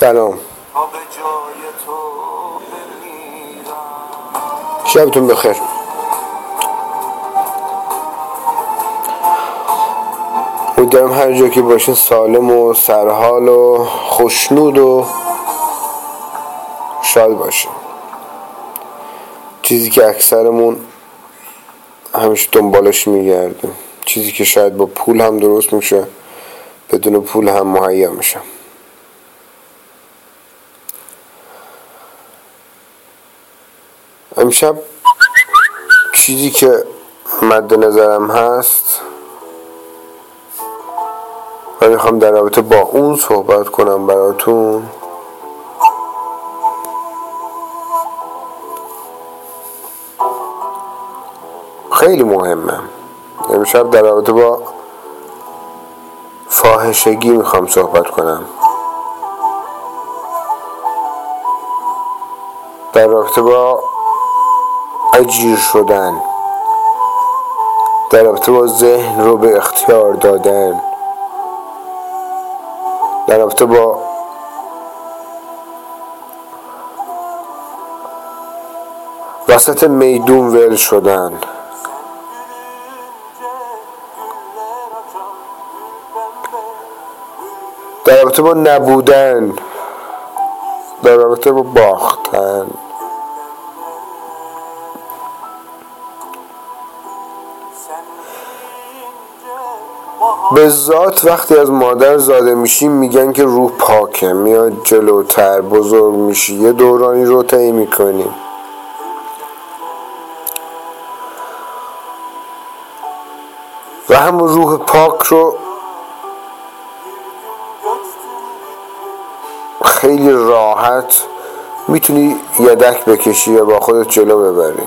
سلام. شبتون بخیر. امیدوارم هر جا که باشین سالم و سرحال و خوشنود و شاد باشین. چیزی که اکثرمون همیشه دنبالش میگردیم. چیزی که شاید با پول هم درست میشه بدون پول هم مهیا میشه امشب چیزی که مد نظرم هست و می‌خوام در رابطه با اون صحبت کنم براتون. خیلی مهمه. امشب در رابطه با فاحشگی می‌خوام صحبت کنم. در رابطه با اجیر شدن. در رابطه با ذهن رو به اختیار دادن. در رابطه با وسط میدون ول شدن. در رابطه با نبودن. در رابطه با باختن. به ذات وقتی از مادر زاده میشیم میگن که روح پاکه. میاد جلوتر بزرگ میشی یه دورانی رو طی می‌کنیم و همون روح پاک رو خیلی راحت می‌تونی یدک بکشی یا با خودت جلو ببری.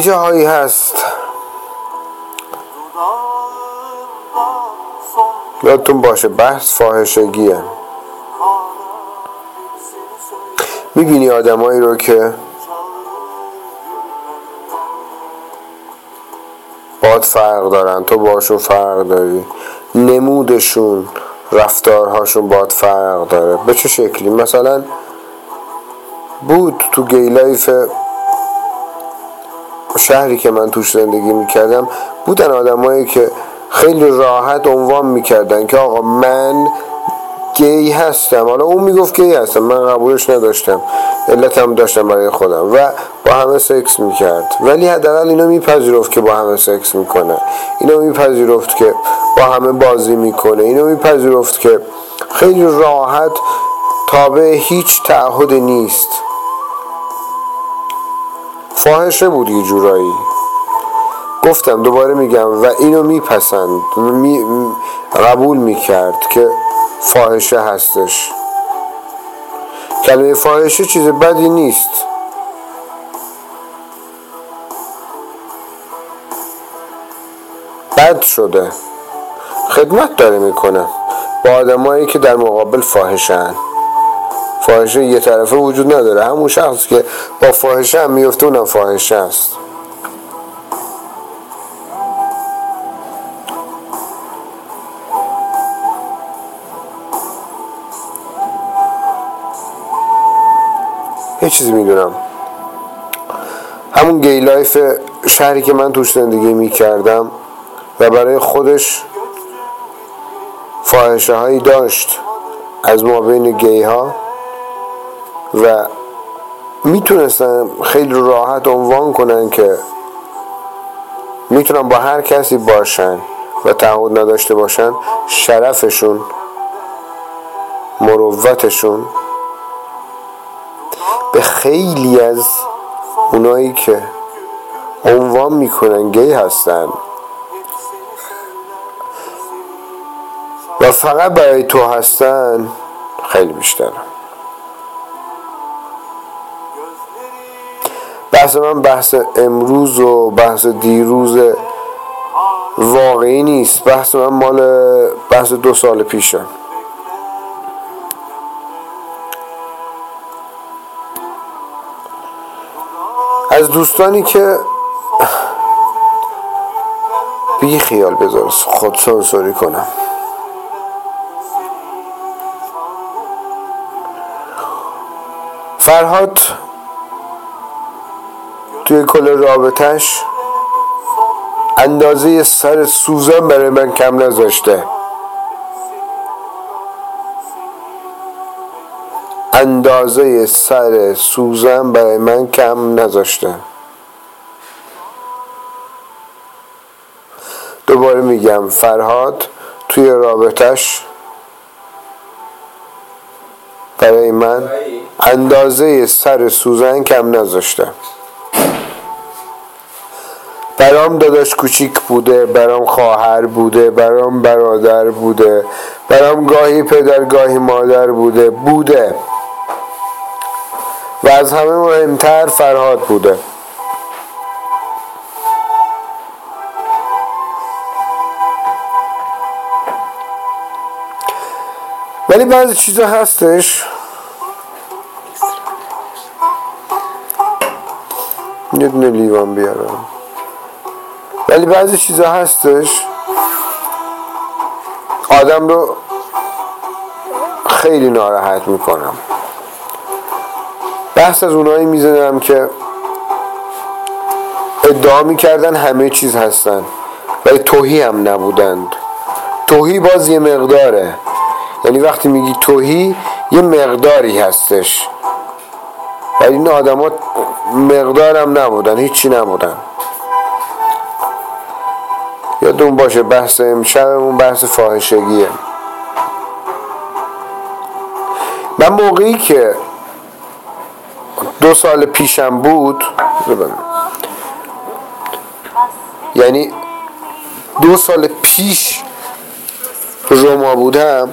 جاهایی هست؟ یادتون باشه بحث فاحشگیه. می‌بینی آدمایی رو که بات فرق دارن تو باشون فرق داری. نمودشون رفتارهاشون بات فرق داره. به چه شکلی؟ مثلا بود تو گیلایف شهری که من توش زندگی می‌کردم بودن آدمایی که خیلی راحت عنوان می‌کردن که آقا من گی هستم. حالا اون می‌گفت گی هستم من قبولش نداشتم. علتم داشتم برای خودم و با همه سکس می‌کرد. ولی حداقل اینو میپذیرفت که با همه سکس می‌کنه. اینو میپذیرفت که با همه بازی می‌کنه. اینو میپذیرفت که خیلی راحت تابع هیچ تعهد نیست. فاحشه بود یه جورایی. گفتم دوباره میگم و اینو میپسند می قبول می‌کرد که فاحشه هستش. کلمه فاحشه چیز بدی نیست. بد شده. خدمت داره می‌کنه. با آدمایی که در مقابل فاحشن فاحشه یه طرفه وجود نداره. همون شخص که با فاحشه هم میفته اونم فاحشه است. یه چیزی می‌دونم. همون گیلایف شهری که من توش زندگی می‌کردم و برای خودش فاحشه هایی داشت از ما بین گی ها. و می‌تونستن خیلی راحت عنوان کنن که می‌تونن با هر کسی باشن و تعهد نداشته باشن شرفشون مروتشون به خیلی از اونایی که عنوان می‌کنن گی هستن. و فقط برای تو هستن خیلی بیشتر بحث من بحث امروز و بحث دیروز واقعی نیست. بحث من مال بحث دو سال پیشه. از دوستانی که بی خیال بذار خود سنسوری کنم. فرهاد توی کل رابطش اندازه سر سوزن برای من کم نذاشته. اندازه سر سوزن برای من کم نذاشته. دوباره میگم فرهاد توی رابطش برای من اندازه سر سوزن کم نذاشته. برام داداش کوچیک بوده برام خواهر بوده برام برادر بوده برام گاهی پدر گاهی مادر بوده بوده. و از همه مهمتر فرهاد بوده. ولی بعضی چیزا هستش. یه دونه لیوان بیارم. ولی بعضی چیزا هستش. آدم رو خیلی ناراحت می‌کنم. بحث از اونایی می‌زنم که ادعا می‌کردن همه چیز هستن ولی توهی هم نبودند. توهی باز یه مقداره. یعنی وقتی میگی توهی یه مقداری هستش. ولی این آدما مقدارم نبودن هیچی نبودن. یادون باشه بحث امشبمون بحث فاحشگیه. من موقعی که دو سال پیشم بود یعنی دو سال پیش روما بودم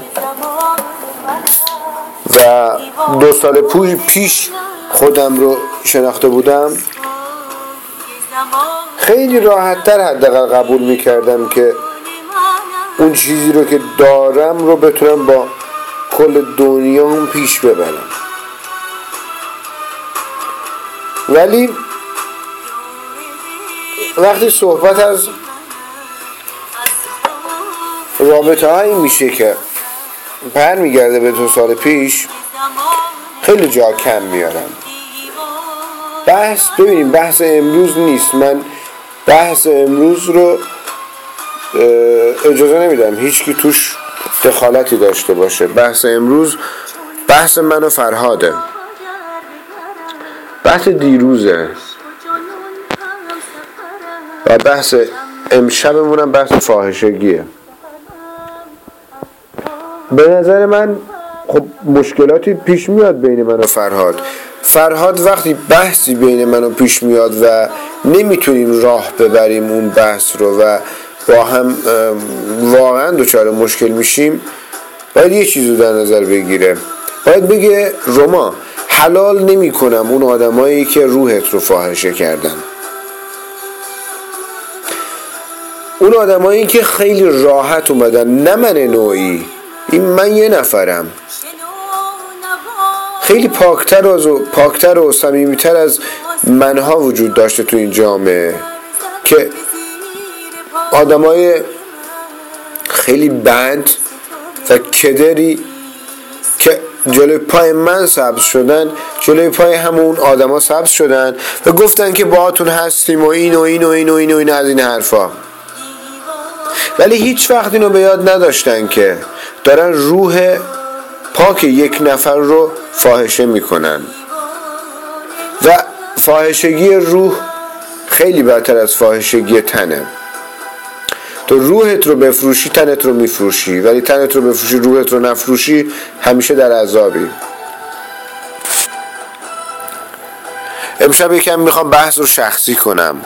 و دو سال پیش خودم رو شناخته بودم. خیلی راحت تر حداقل قبول می‌کردم که اون چیزی رو که دارم رو بتونم با کل دنیا هم پیش ببرم. ولی وقتی صحبت از رابطه هایی میشه که پر میگرده به دو سال پیش خیلی جا کم میارم. بحث ببینیم بحث امروز نیست. من بحث امروز رو اجازه نمیدم هیچ کی توش دخالتی داشته باشه. بحث امروز بحث من و فرهاده. بحث دیروزه. و بحث امشبمونم بحث فاحشگیه. به نظر من خب مشکلاتی پیش میاد بین من و فرهاد. فرهاد وقتی بحثی بین من و پیش میاد و نمی‌تونیم راه ببریم اون بحث رو و با هم واقعا دچار مشکل میشیم باید یه چیز رو در نظر بگیره. باید بگه روما حلال نمی کنم اون آدمایی که روحت رو فاحشه کردن. اون آدمایی که خیلی راحت اومدن نه من نوعی این من یه نفرم. خیلی پاکتر و پاکتر و صمیمیتر از منها وجود داشته تو این جامعه که آدمای خیلی بند و کدری که جلوی پای من سبز شدن جلوی پای همون آدما سبز شدن و گفتن که باهاتون هستیم و این و این و این و این و این از این حرفا. ولی هیچ وقت اینو به یاد نداشتن که دارن روح پاک یک نفر رو فاحشه می‌کنن. و فاحشگی روح خیلی بدتر از فاحشگی تنه. تو روحت رو بفروشی تنت رو میفروشی. ولی تنت رو بفروشی روحت رو نفروشی همیشه در عذابی. امشب یکم می‌خوام بحث رو شخصی کنم.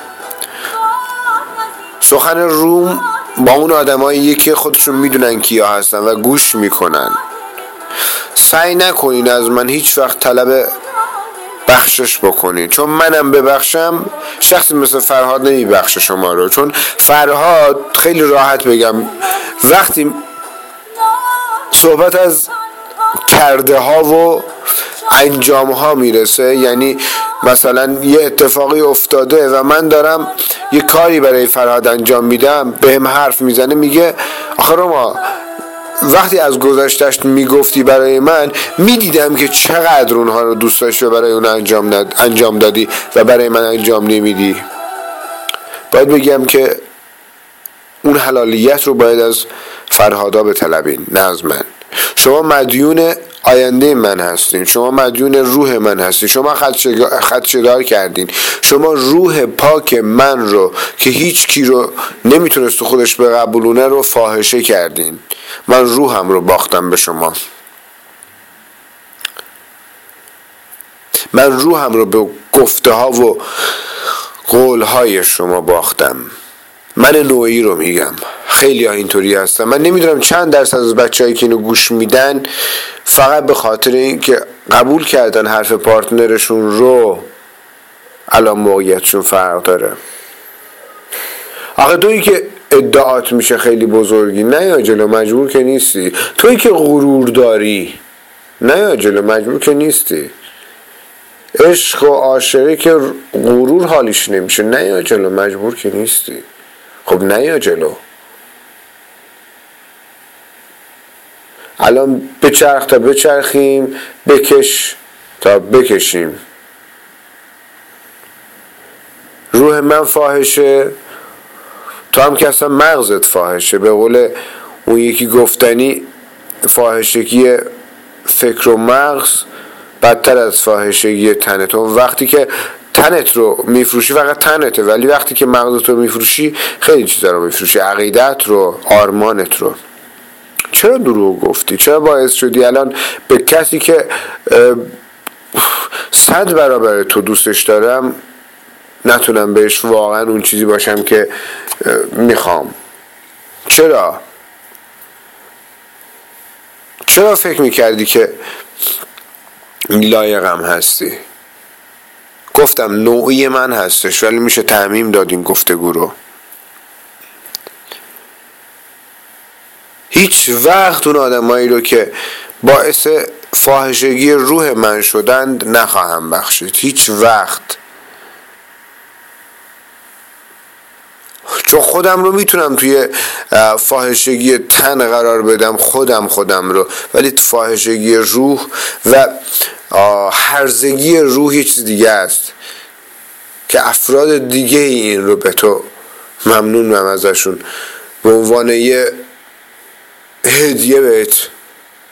سخن روم با اون آدمایی که خودشون می‌دونن کیا هستن و گوش می‌کنن. سعی نکنین از من هیچ وقت طلب بخشش بکنین چون منم ببخشم شخصی مثل فرهاد نمیبخشه شما رو. چون فرهاد خیلی راحت بگم وقتی صحبت از کرده ها و انجام ها می‌رسه یعنی مثلا یه اتفاقی افتاده و من دارم یه کاری برای فرهاد انجام میدم بهم حرف می‌زنه میگه آخه ما وقتی از گذشتش می‌گفتی برای من می‌دیدم که چقدر اونها رو دوست داشتی و برای اون انجام, ند... انجام دادی و برای من انجام نمیدی. باید بگم که اون حلالیت رو باید از فرهادا بطلبین نه از من. شما مدیون آینده من هستین. شما مدیون روح من هستین. شما خدشدار کردین. شما روح پاک من رو که هیچ کی رو نمی‌تونست خودش به قبولونه رو فاحشه کردین. من روحم رو باختم به شما. من روحم رو به گفته ها و قول های شما باختم. من نوعی رو میگم. خیلی ها اینطوری هستن. من نمی‌دونم چند درصد از بچههایی که اینو گوش میدن فقط به خاطر اینکه قبول کردن حرف پارتنرشون رو الان موقعیتشون فرق داره. آخه تویی که ادعات میشه خیلی بزرگی نه یا جلو مجبور که نیستی. تویی که غرور داری نه یا جلو مجبور که نیستی. عشق و عاشقی که غرور حالیش نمیشه نه یا جلو مجبور که نیستی. خب نه یا جلو. الان بچرخ تا بچرخیم بکش تا بکشیم. روح من فاحشه تو هم که اصلا مغزت فاحشه. به قول اون یکی گفتنی فاحشگی فکر و مغز بدتر از فاحشگی تنت اون وقتی که تنت رو میفروشی فقط تنته ولی وقتی که مغزت رو میفروشی خیلی چیزا رو میفروشی. عقیدت رو آرمانت رو. چرا دروغ گفتی؟ چرا باعث شدی الان به کسی که صد برابر تو دوستش دارم نتونم بهش واقعا اون چیزی باشم که می‌خوام؟ چرا؟ چرا فکر می‌کردی که لایقم هستی؟ گفتم نوعی من هستش ولی میشه تعمیم داد این گفتگو رو. هیچ وقت اون آدمایی رو که باعث فاحشگی روح من شدند نخواهم بخشید. هیچ وقت. چون خودم رو می‌تونم توی فاحشگی تن قرار بدم خودم خودم رو. ولی فاحشگی روح و هرزگی روح یه چیز دیگه است که افراد دیگه این رو به تو ممنونم ازشون. به عنوان یه هدیه بهت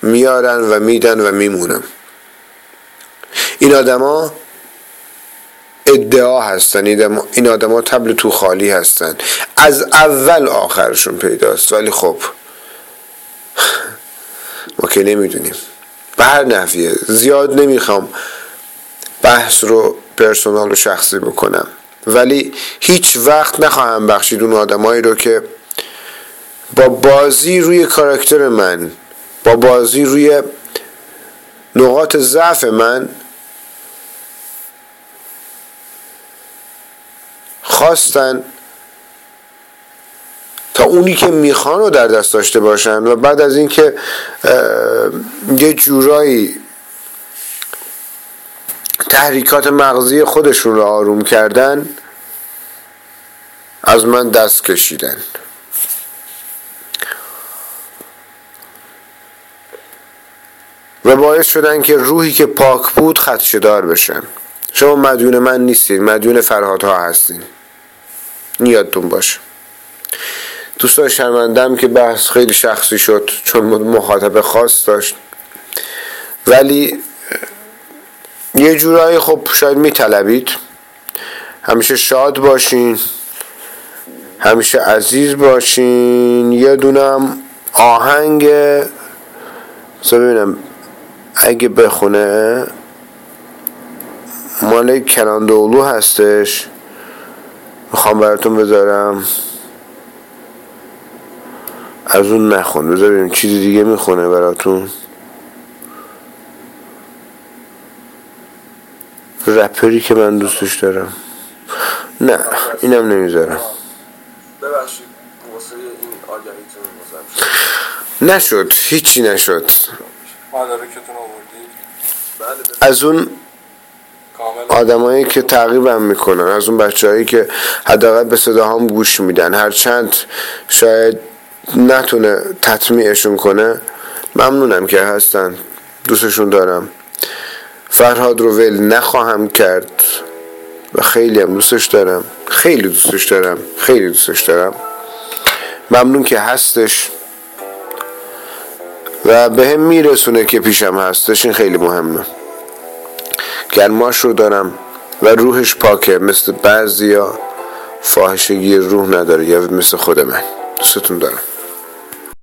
میارن و میدن و میمونم این آدما ادعا هستن این آدما تبل تو خالی هستن. از اول آخرشون پیداست ولی خب ما که نمی‌دونیم. به هر نحویه زیاد نمی‌خوام بحث رو پرسونال و شخصی بکنم. ولی هیچ وقت نخواهم بخشید اون آدمایی رو که با بازی روی کاراکتر من با بازی روی نقاط ضعف من خواستن تا اونی که می‌خوان رو در دست داشته باشن و بعد از اینکه یه جورایی تحریکات مغزی خودشون رو آروم کردن از من دست کشیدن. و باعث شدن که روحی که پاک بود خدشدار بشن شما مدیون من نیستید مدیون فرهادها هستین. نیادتون باشه. دوستان شرمندم که بحث خیلی شخصی شد چون مخاطب خاص داشت. ولی یه جورایی خب شاید میطلبید. همیشه شاد باشین. همیشه عزیز باشین. یه دونم آهنگ ببینم. اگه بخونه مال کناندولو هستش. می‌خوام براتون بذارم. از اون نخون. بذار ببینیم چیزی دیگه می‌خونه براتون. رپری که من دوستش دارم. نه اینم نمی‌ذارم. نشد. هیچی نشد. مدارکتون آوردید؟ از اون آدمایی که تعقیبم می‌کنن از اون بچههایی که حداقل به صداهام گوش میدن هرچند شاید نتونه تطمیعشون کنه ممنونم که هستن. دوستشون دارم. فرهاد رو ول نخواهم کرد. و خیلی هم دوستش دارم. خیلی دوستش دارم. خیلی دوستش دارم. ممنون که هستش. و به هم میرسونه که پیشم هستش این خیلی مهمه. گرماش رو دارم و روحش پاکه. مثل بعضی یا فاحشگی روح نداره یا مثل خود من. دوستتون دارم.